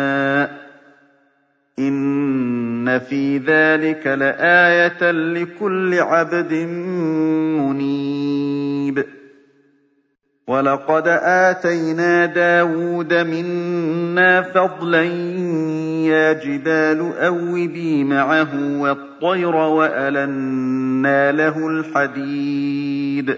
ۚ إِنَّ فِي ذَٰلِكَ لَآيَةً لِّكُلِّ عَبْدٍ مُّنِيبٍ وَلَقَدْ آتَيْنَا دَاوُودَ مِنَّا فَضْلًا ۖ يَا جِبَالُ أَوِّبِي مَعَهُ وَالطَّيْرَ وَأَلَنَّا لَهُ الْحَدِيدَ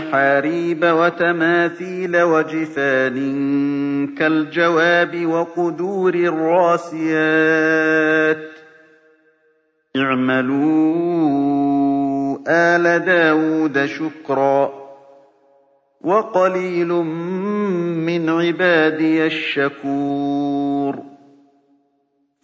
مَّحَارِيبَ وَتَمَاثِيلَ وَجِفَانٍ كَالْجَوَابِ وَقُدُورٍ رَّاسِيَاتٍ ۚ اعْمَلُوا آلَ دَاوُودَ شُكْرًا ۚ وَقَلِيلٌ مِّنْ عِبَادِيَ الشَّكُورُ.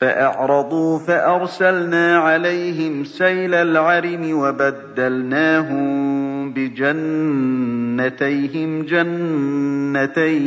فَأَعْرَضُوا فَأَرْسَلْنَا عَلَيْهِمْ سَيْلَ الْعَرِمِ وَبَدَّلْنَاهُم بِجَنَّتَيْهِمْ جَنَّتَيْنِ.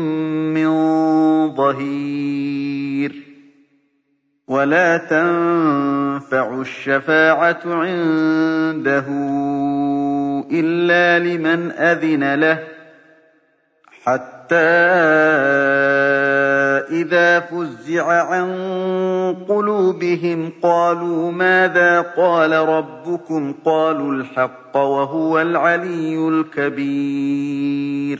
مِّن ظَهِيرٍ وَلَا تَنفَعُ الشَّفَاعَةُ عِندَهُ إِلَّا لِمَنْ أَذِنَ لَهُ حَتَّىٰ إِذَا فُزِّعَ عَن قُلُوبِهِمْ قَالُوا مَاذَا قَالَ رَبُّكُمْ ۖ؟ قَالُوا الْحَقَّ وَهُوَ الْعَلِيُّ الْكَبِيرُ.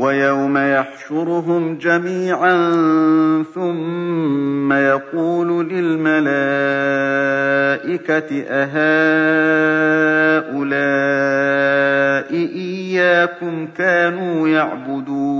وَيَوْمَ يَحْشُرُهُمْ جَمِيعًا ثُمَّ يَقُولُ لِلْمَلَائِكَةِ أَهَٰؤُلَاءِ إِيَّاكُمْ كَانُوا يَعْبُدُونَ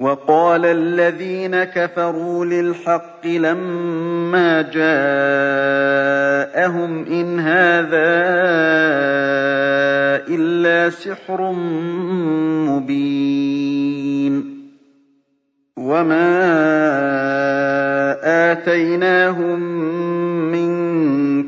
وَقَالَ الَّذِينَ كَفَرُوا لِلْحَقِّ لَمَّا جَاءَهُمْ إِنْ هَٰذَا إِلَّا سِحْرٌ مُّبِينٌ. وَمَا آتَيْنَاهُم مِّن